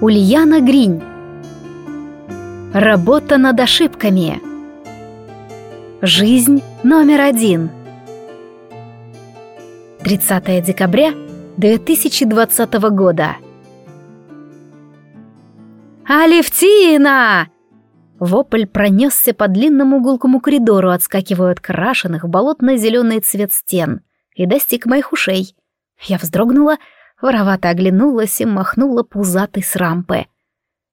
Ульяна Гринь. Работа над ошибками. Жизнь номер один. 30 декабря 2020 года. «Алевтина!» Вопль пронесся по длинному гулкому коридору, отскакивая от крашеных болотно-зеленый цвет стен, и достиг моих ушей. Я вздрогнула, воровато оглянулась и махнула пузатой с рампы.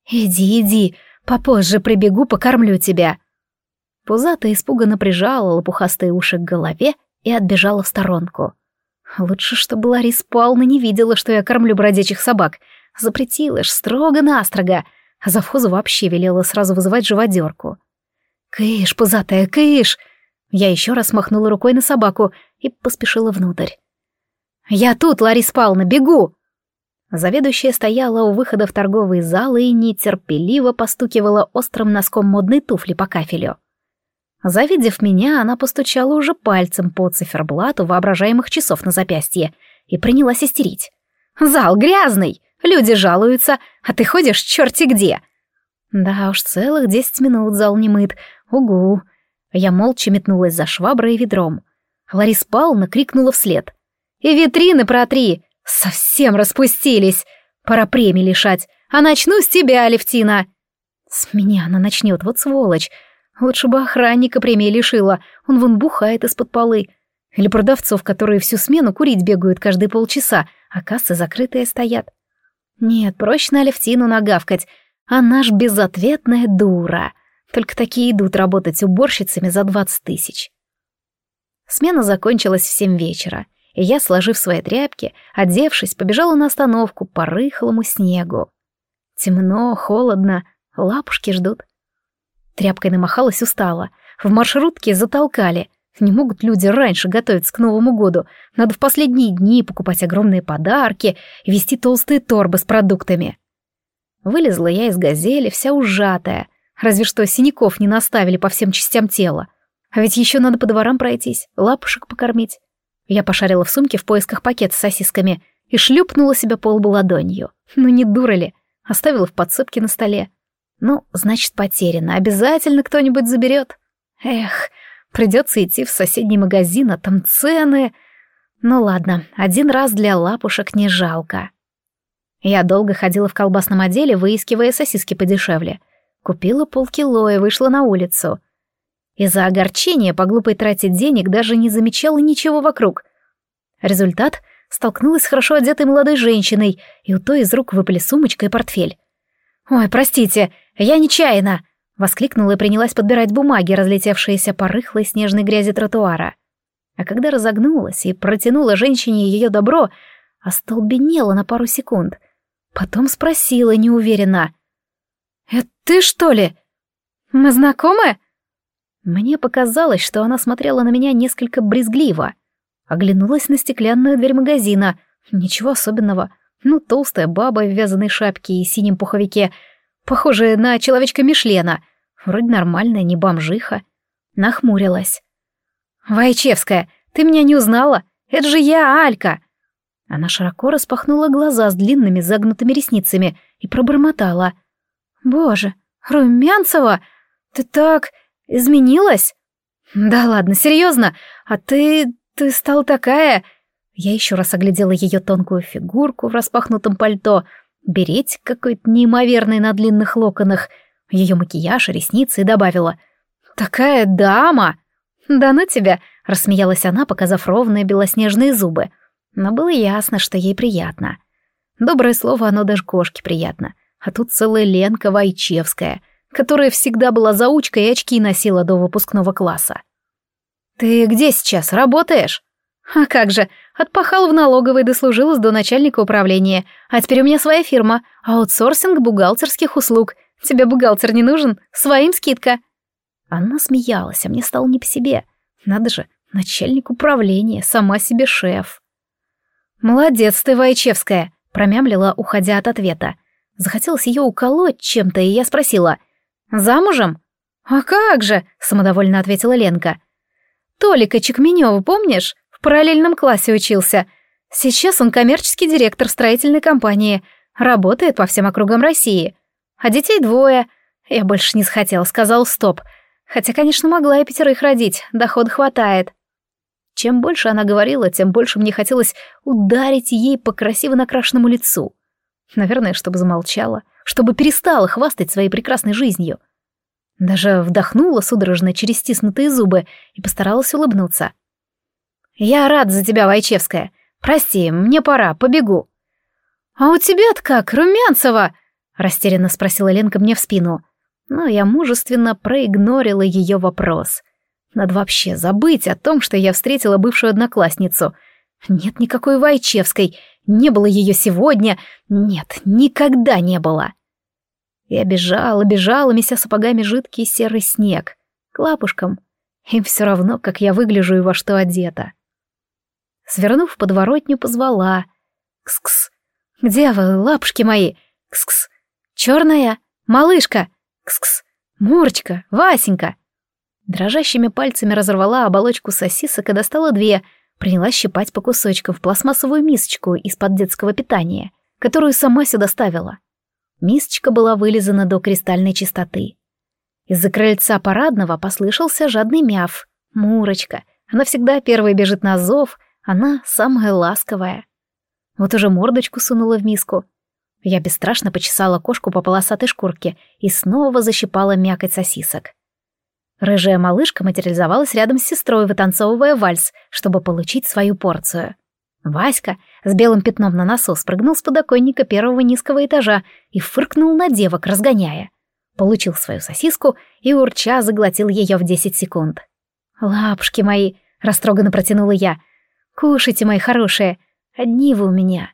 «Иди, иди, попозже прибегу, покормлю тебя». Пузатая испуганно прижала лопухастые уши к голове и отбежала в сторонку. Лучше, чтобы Ларис Павловна не видела, что я кормлю бродячих собак. Запретила ж строго-настрого, а завхоза вообще велела сразу вызывать живодерку. «Кыш, пузатая, кыш!» Я еще раз махнула рукой на собаку и поспешила внутрь. «Я тут, Ларис Павловна, бегу!» Заведующая стояла у выхода в торговый зал и нетерпеливо постукивала острым носком модной туфли по кафелю. Завидев меня, она постучала уже пальцем по циферблату воображаемых часов на запястье и принялась истерить. «Зал грязный! Люди жалуются, а ты ходишь черти где!» Да уж, целых десять минут зал не мыт. Угу. Я молча метнулась за шваброй и ведром. Ларис Павловна крикнула вслед. И витрины протри! Совсем распустились! Пора премии лишать, а начну с тебя, Алевтина!» «С меня она начнет, вот сволочь! Лучше бы охранника премии лишила, он вон бухает из-под полы. Или продавцов, которые всю смену курить бегают каждые полчаса, а кассы закрытые стоят. Нет, проще на Алевтину нагавкать, она ж безответная дура. Только такие идут работать уборщицами за двадцать тысяч». Смена закончилась в семь вечера — и я, сложив свои тряпки, одевшись, побежала на остановку по рыхлому снегу. Темно, холодно, лапушки ждут. Тряпкой намахалась устала. В маршрутке затолкали. Не могут люди раньше готовиться к Новому году. Надо в последние дни покупать огромные подарки и везти толстые торбы с продуктами. Вылезла я из газели, вся ужатая. Разве что синяков не наставили по всем частям тела. А ведь еще надо по дворам пройтись, лапушек покормить. Я пошарила в сумке в поисках пакета с сосисками и шлепнула себя по ладонью. Ну не дура ли? Оставила в подсыпке на столе. Ну, значит, потеряно. Обязательно кто-нибудь заберет. Эх, придется идти в соседний магазин, а там цены... Ну ладно, один раз для лапушек не жалко. Я долго ходила в колбасном отделе, выискивая сосиски подешевле. Купила полкило и вышла на улицу. Из-за огорчения по глупой трате денег даже не замечала ничего вокруг. Результат — столкнулась с хорошо одетой молодой женщиной, и у той из рук выпали сумочка и портфель. «Ой, простите, я нечаянно!» — воскликнула и принялась подбирать бумаги, разлетевшиеся по рыхлой снежной грязи тротуара. А когда разогнулась и протянула женщине ее добро, остолбенела на пару секунд. Потом спросила неуверенно. «Это ты, что ли? Мы знакомы?» Мне показалось, что она смотрела на меня несколько брезгливо. Оглянулась на стеклянную дверь магазина. Ничего особенного. Ну, толстая баба в вязаной шапке и синем пуховике, похожая на человечка Мишлена. Вроде нормальная, не бомжиха. Нахмурилась. «Вайчевская, ты меня не узнала? Это же я, Алька!» Она широко распахнула глаза с длинными загнутыми ресницами и пробормотала. «Боже, Румянцева, ты так... Изменилась? Да ладно, серьезно? А ты... ты стала такая... Я еще раз оглядела ее тонкую фигурку в распахнутом пальто, береть какой-то неимоверный на длинных локонах, ее макияж ресницы и добавила. «Такая дама!» «Да ну тебя!» — рассмеялась она, показав ровные белоснежные зубы. Но было ясно, что ей приятно. Доброе слово, оно даже кошке приятно. А тут целая Ленка Вайчевская — которая всегда была заучкой и очки носила до выпускного класса. «Ты где сейчас, работаешь?» «А как же, отпахал в налоговой, дослужилась до начальника управления, а теперь у меня своя фирма, аутсорсинг бухгалтерских услуг. Тебе бухгалтер не нужен? Своим скидка». Она смеялась, а мне стало не по себе. Надо же, начальник управления, сама себе шеф. «Молодец ты, Вайчевская», — промямлила, уходя от ответа. Захотелось ее уколоть чем-то, и я спросила, «Замужем?» «А как же!» — самодовольно ответила Ленка. «Толика Чекменева, помнишь? В параллельном классе учился. Сейчас он коммерческий директор строительной компании. Работает по всем округам России. А детей двое. Я больше не захотела, сказал стоп. Хотя, конечно, могла и пятерых родить, доход хватает. Чем больше она говорила, тем больше мне хотелось ударить ей по красиво накрашенному лицу. Наверное, чтобы замолчала, чтобы перестала хвастать своей прекрасной жизнью. Даже вдохнула судорожно через стиснутые зубы и постаралась улыбнуться. «Я рад за тебя, Вайчевская. Прости, мне пора, побегу». «А у тебя-то как, Румянцева?» — растерянно спросила Ленка мне в спину. Но я мужественно проигнорила ее вопрос. Надо вообще забыть о том, что я встретила бывшую одноклассницу. Нет никакой Вайчевской, не было ее сегодня, нет, никогда не было. Я бежала, бежала, меся сапогами жидкий серый снег. К лапушкам. Им все равно, как я выгляжу и во что одета. Свернув подворотню, позвала. «Кс-кс! Где вы, лапушки мои? Кс-кс! Черная! Малышка! Кс-кс! Мурочка! Васенька!» Дрожащими пальцами разорвала оболочку сосисок и достала две, принялась щипать по кусочкам в пластмассовую мисочку из-под детского питания, которую сама сюда ставила. Мисочка была вылизана до кристальной чистоты. Из-за крыльца парадного послышался жадный мяв. Мурочка. Она всегда первой бежит на зов, она самая ласковая. Вот уже мордочку сунула в миску. Я бесстрашно почесала кошку по полосатой шкурке и снова защипала мякоть сосисок. Рыжая малышка материализовалась рядом с сестрой, вытанцовывая вальс, чтобы получить свою порцию. Васька с белым пятном на носу спрыгнул с подоконника первого низкого этажа и фыркнул на девок, разгоняя. Получил свою сосиску и урча заглотил ее в десять секунд. «Лапушки мои!» — растроганно протянула я. «Кушайте, мои хорошие! Одни вы у меня!»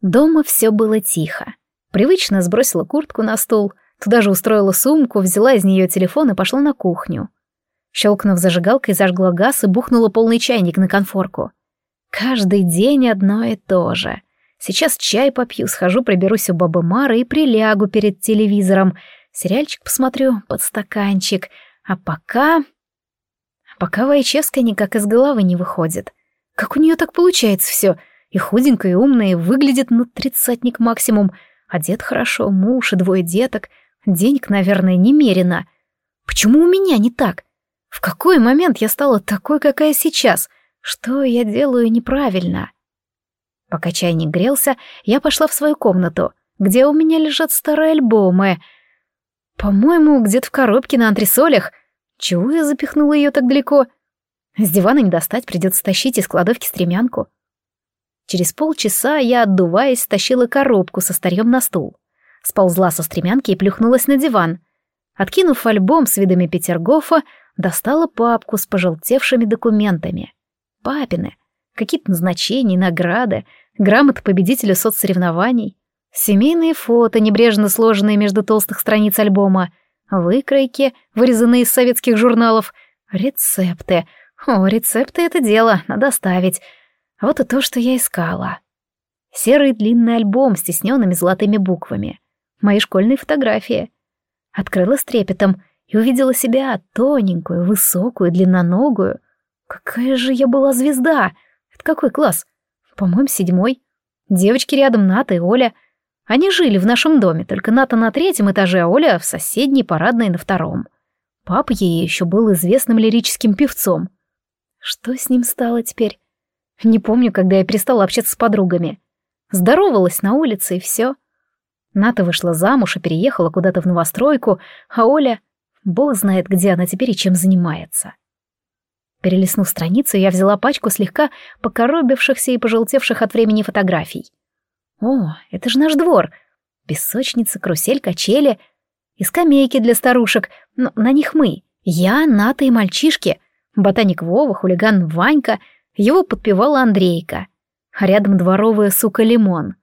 Дома все было тихо. Привычно сбросила куртку на стул, туда же устроила сумку, взяла из нее телефон и пошла на кухню. Щелкнув зажигалкой, зажгла газ и бухнула полный чайник на конфорку. Каждый день одно и то же. Сейчас чай попью, схожу, приберусь у бабы Мары и прилягу перед телевизором. Сериальчик посмотрю под стаканчик. А пока... Пока Вайчевская никак из головы не выходит. Как у нее так получается все? И худенькая, и умная, и выглядит на тридцатник максимум. Одет хорошо, муж и двое деток. Денег, наверное, немерено. Почему у меня не так? В какой момент я стала такой, какая сейчас? Что я делаю неправильно? Пока чайник грелся, я пошла в свою комнату, где у меня лежат старые альбомы. По-моему, где-то в коробке на антресолях. Чего я запихнула ее так далеко? С дивана не достать, придется тащить из кладовки стремянку. Через полчаса я, отдуваясь, стащила коробку со старьем на стул. Сползла со стремянки и плюхнулась на диван. Откинув альбом с видами Петергофа, достала папку с пожелтевшими документами папины, какие-то назначения, награды, грамоты победителя соцсоревнований, семейные фото, небрежно сложенные между толстых страниц альбома, выкройки, вырезанные из советских журналов, рецепты. О, рецепты — это дело, надо оставить. Вот и то, что я искала. Серый длинный альбом с тисненными золотыми буквами. Мои школьные фотографии. Открыла с трепетом и увидела себя тоненькую, высокую, длинноногую, Какая же я была звезда! Это какой класс? По-моему, седьмой. Девочки рядом, Ната и Оля. Они жили в нашем доме, только Ната на третьем этаже, а Оля в соседней парадной на втором. Папа ей еще был известным лирическим певцом. Что с ним стало теперь? Не помню, когда я перестала общаться с подругами. Здоровалась на улице и все. Ната вышла замуж и переехала куда-то в новостройку, а Оля... Бог знает, где она теперь и чем занимается. Перелистнув страницу, я взяла пачку слегка покоробившихся и пожелтевших от времени фотографий. О, это же наш двор. Песочница, карусель, качели и скамейки для старушек, но на них мы. Я, Ната и мальчишки. Ботаник Вова, хулиган Ванька, его подпевала Андрейка. А рядом дворовая сука Лимон.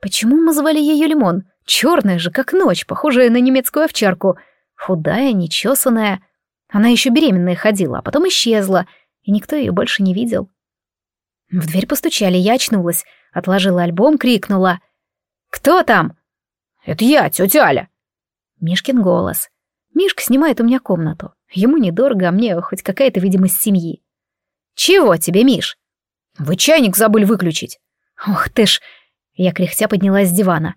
Почему мы звали ее Лимон? Черная же, как ночь, похожая на немецкую овчарку. Худая, нечесанная, она еще беременная ходила, а потом исчезла, и никто ее больше не видел. В дверь постучали, я очнулась, отложила альбом, крикнула. «Кто там?» «Это я, тетя Аля». Мишкин голос. Мишка снимает у меня комнату. Ему недорого, а мне хоть какая-то видимость семьи. «Чего тебе, Миш?» «Вы чайник забыли выключить». «Ох ты ж!» Я кряхтя поднялась с дивана.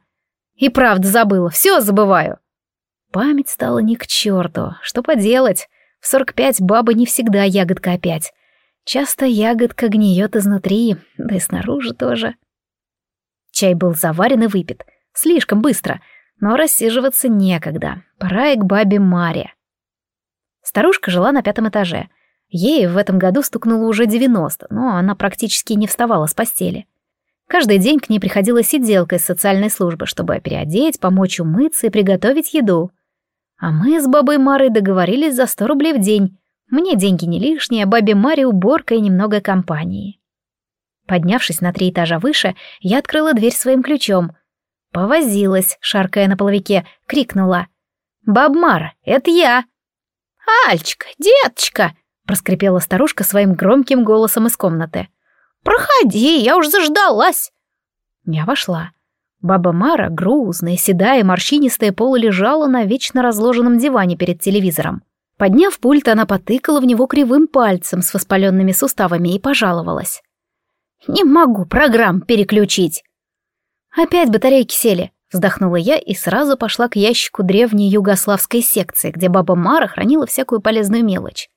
И правда забыла, все забываю. Память стала не к черту. Что поделать? В сорок пять баба не всегда ягодка опять. Часто ягодка гниет изнутри, да и снаружи тоже. Чай был заварен и выпит. Слишком быстро, но рассиживаться некогда. Пора и к бабе Маре. Старушка жила на пятом этаже. Ей в этом году стукнуло уже девяносто, но она практически не вставала с постели. Каждый день к ней приходила сиделка из социальной службы, чтобы переодеть, помочь умыться и приготовить еду. А мы с бабой Марой договорились за сто рублей в день. Мне деньги не лишние, а бабе Маре уборка и немного компании. Поднявшись на три этажа выше, я открыла дверь своим ключом. Повозилась, шаркая на половике, крикнула. «Баб Мара, это я!» «Альчика, деточка!» — проскрипела старушка своим громким голосом из комнаты. «Проходи, я уж заждалась!» Я вошла. Баба Мара, грузная, седая, морщинистая, полулежала на вечно разложенном диване перед телевизором. Подняв пульт, она потыкала в него кривым пальцем с воспаленными суставами и пожаловалась. «Не могу программ переключить!» «Опять батарейки сели», — вздохнула я и сразу пошла к ящику древней югославской секции, где баба Мара хранила всякую полезную мелочь.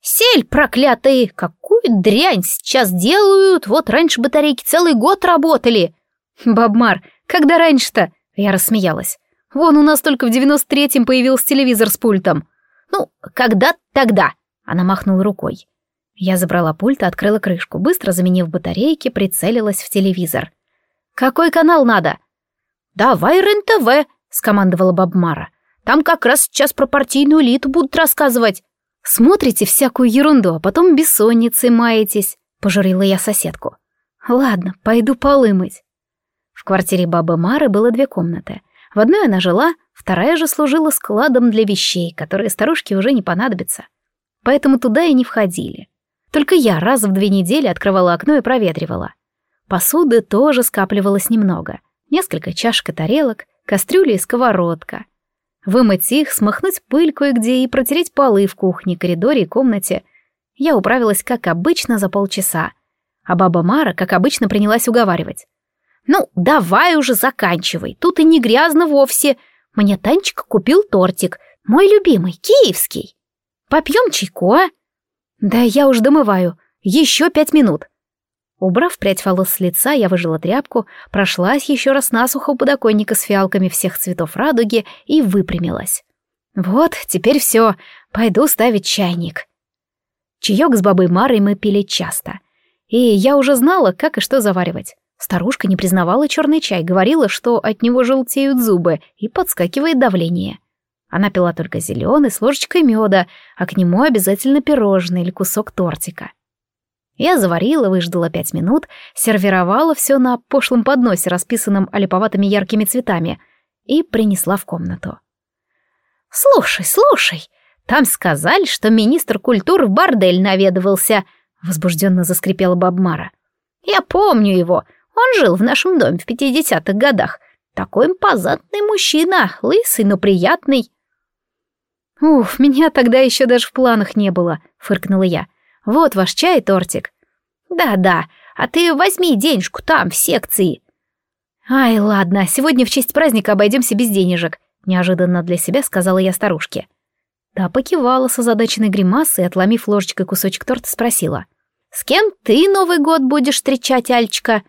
«Сель, проклятые! Какую дрянь сейчас делают! Вот раньше батарейки целый год работали!» «Бабмар, когда раньше-то?» — я рассмеялась. Вон у нас только в девяносто третьем появился телевизор с пультом. Ну, когда тогда? Она махнула рукой. Я забрала пульт и открыла крышку, быстро заменив батарейки, прицелилась в телевизор. «Какой канал надо?» «Давай РЕН-ТВ», — скомандовала Бабмара. «Там как раз сейчас про партийную элиту будут рассказывать». «Смотрите всякую ерунду, а потом бессонницей маетесь», — пожурила я соседку. «Ладно, пойду полы мыть». В квартире бабы Мары было две комнаты. В одной она жила, вторая же служила складом для вещей, которые старушке уже не понадобятся. Поэтому туда и не входили. Только я раз в две недели открывала окно и проветривала. Посуды тоже скапливалось немного. Несколько чашек и тарелок, кастрюли и сковородка. Вымыть их, смахнуть пыль кое-где и протереть полы в кухне, коридоре и комнате. Я управилась, как обычно, за полчаса. А баба Мара, как обычно, принялась уговаривать. «Ну, давай уже заканчивай, тут и не грязно вовсе. Мне Танечка купил тортик, мой любимый, киевский. Попьем чайку, а?» «Да я уж домываю, еще пять минут». Убрав прядь волос с лица, я выжила тряпку, прошлась еще раз насухо у подоконника с фиалками всех цветов радуги и выпрямилась. «Вот, теперь все, пойду ставить чайник». Чаек с бабой Марой мы пили часто, и я уже знала, как и что заваривать. Старушка не признавала черный чай, говорила, что от него желтеют зубы и подскакивает давление. Она пила только зеленый с ложечкой меда, а к нему обязательно пирожное или кусок тортика. Я заварила, выждала пять минут, сервировала все на пошлом подносе, расписанном олиповатыми яркими цветами, и принесла в комнату. «Слушай, слушай, там сказали, что министр культуры в бордель наведывался», — возбужденно заскрипела Бабмара. «Я помню его, он жил в нашем доме в пятидесятых годах. Такой импозантный мужчина, лысый, но приятный. «Уф, меня тогда еще даже в планах не было», — фыркнула я. «Вот ваш чай и тортик». «Да-да, а ты возьми денежку там, в секции». «Ай, ладно, сегодня в честь праздника обойдемся без денежек», — неожиданно для себя сказала я старушке. Та покивала с озадаченной гримасой, отломив ложечкой кусочек торта, спросила. «С кем ты Новый год будешь встречать, Альчика?»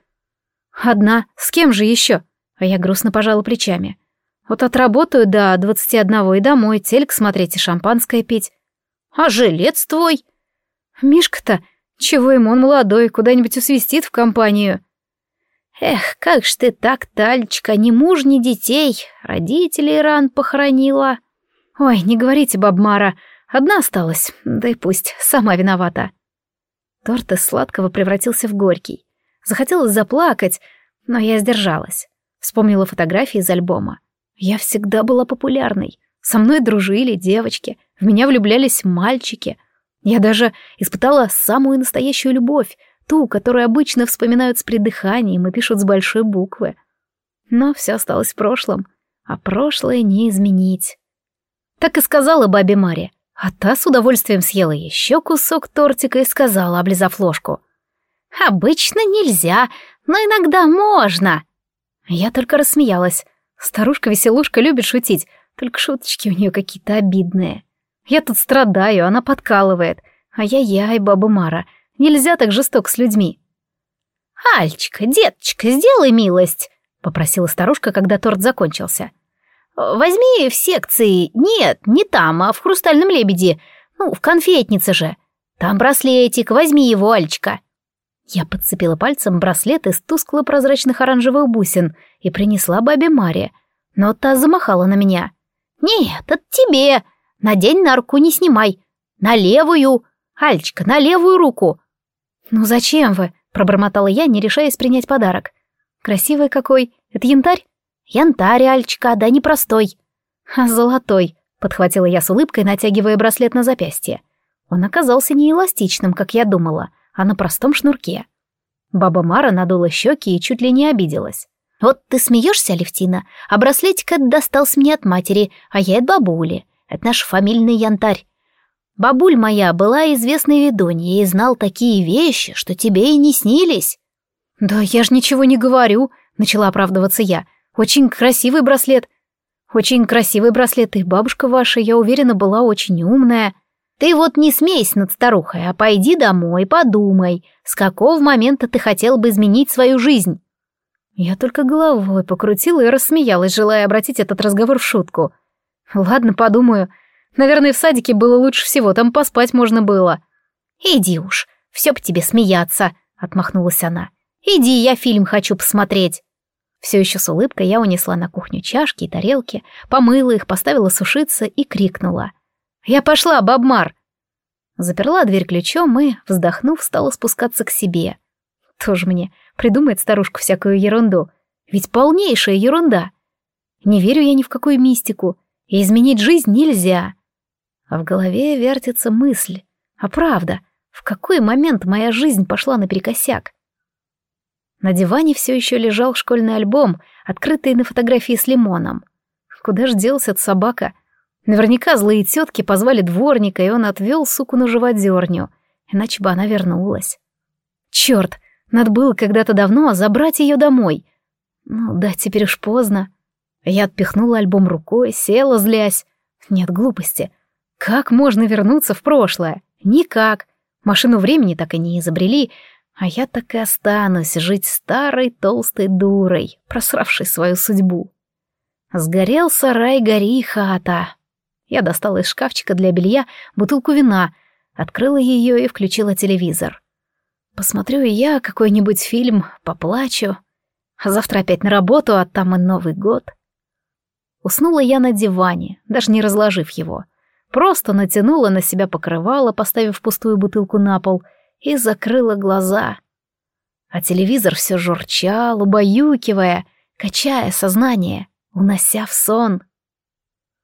Одна, с кем же еще? А я грустно пожала плечами. Вот отработаю до двадцати одного и домой, телек смотреть и шампанское пить. А жилец твой? Мишка-то, чего ему он молодой, куда-нибудь усвистит в компанию. Эх, как ж ты так, Тальчика, ни муж, ни детей, родителей ран похоронила. Ой, не говорите, бабмара, одна осталась, да и пусть, сама виновата. Торт из сладкого превратился в горький. Захотелось заплакать, но я сдержалась. Вспомнила фотографии из альбома. Я всегда была популярной. Со мной дружили девочки, в меня влюблялись мальчики. Я даже испытала самую настоящую любовь, ту, которую обычно вспоминают с придыханием и пишут с большой буквы. Но все осталось в прошлом, а прошлое не изменить. Так и сказала бабе Маре, а та с удовольствием съела еще кусок тортика и сказала, облизав ложку — «Обычно нельзя, Но иногда можно. Я только рассмеялась. Старушка-веселушка любит шутить, только шуточки у нее какие-то обидные. Я тут страдаю, она подкалывает. Ай-яй-яй, баба Мара, нельзя так жесток с людьми. «Альчика, деточка, сделай милость», — попросила старушка, когда торт закончился. «Возьми в секции, нет, не там, а в хрустальном лебеде, ну, в конфетнице же. Там браслетик, возьми его, Альчика». Я подцепила пальцем браслет из тускло-прозрачных оранжевых бусин и принесла бабе Маре, но та замахала на меня. «Нет, это тебе! Надень на руку, не снимай! На левую! Альчика, на левую руку!» «Ну зачем вы?» — пробормотала я, не решаясь принять подарок. «Красивый какой! Это янтарь?» «Янтарь, Альчика, да не простой!» «А золотой!» — подхватила я с улыбкой, натягивая браслет на запястье. Он оказался не эластичным, как я думала, а на простом шнурке. Баба Мара надула щеки и чуть ли не обиделась. «Вот ты смеешься, Алевтина, а браслетик этот достался мне от матери, а я от бабули. Это наш фамильный янтарь. Бабуль моя была известной ведуньей и знал такие вещи, что тебе и не снились». «Да я ж ничего не говорю», — начала оправдываться я. «Очень красивый браслет». «Очень красивый браслет, и бабушка ваша, я уверена, была очень умная». «Ты вот не смейся над старухой, а пойди домой, подумай, с какого момента ты хотел бы изменить свою жизнь». Я только головой покрутила и рассмеялась, желая обратить этот разговор в шутку. «Ладно, подумаю. Наверное, в садике было лучше всего, там поспать можно было». «Иди уж, все по тебе смеяться», — отмахнулась она. «Иди, я фильм хочу посмотреть». Все еще с улыбкой я унесла на кухню чашки и тарелки, помыла их, поставила сушиться и крикнула. «Я пошла, бабмар!» Заперла дверь ключом и, вздохнув, стала спускаться к себе. Тоже мне придумает старушка всякую ерунду. Ведь полнейшая ерунда. Не верю я ни в какую мистику, и изменить жизнь нельзя. А в голове вертится мысль. А правда, в какой момент моя жизнь пошла наперекосяк? На диване все еще лежал школьный альбом, открытый на фотографии с лимоном. Куда ж делся эта собака? Наверняка злые тетки позвали дворника, и он отвел суку на живодерню, иначе бы она вернулась. Черт, надо было когда-то давно забрать ее домой. Ну да, теперь уж поздно. Я отпихнула альбом рукой, села, злясь. Нет глупости. Как можно вернуться в прошлое? Никак. Машину времени так и не изобрели, а я так и останусь жить старой толстой дурой, просравшей свою судьбу. Сгорел сарай, гори хата. Я достала из шкафчика для белья бутылку вина, открыла ее и включила телевизор. Посмотрю я какой-нибудь фильм, поплачу. А завтра опять на работу, а там и Новый год. Уснула я на диване, даже не разложив его. Просто натянула на себя покрывало, поставив пустую бутылку на пол, и закрыла глаза. А телевизор все журчал, убаюкивая, качая сознание, унося в сон.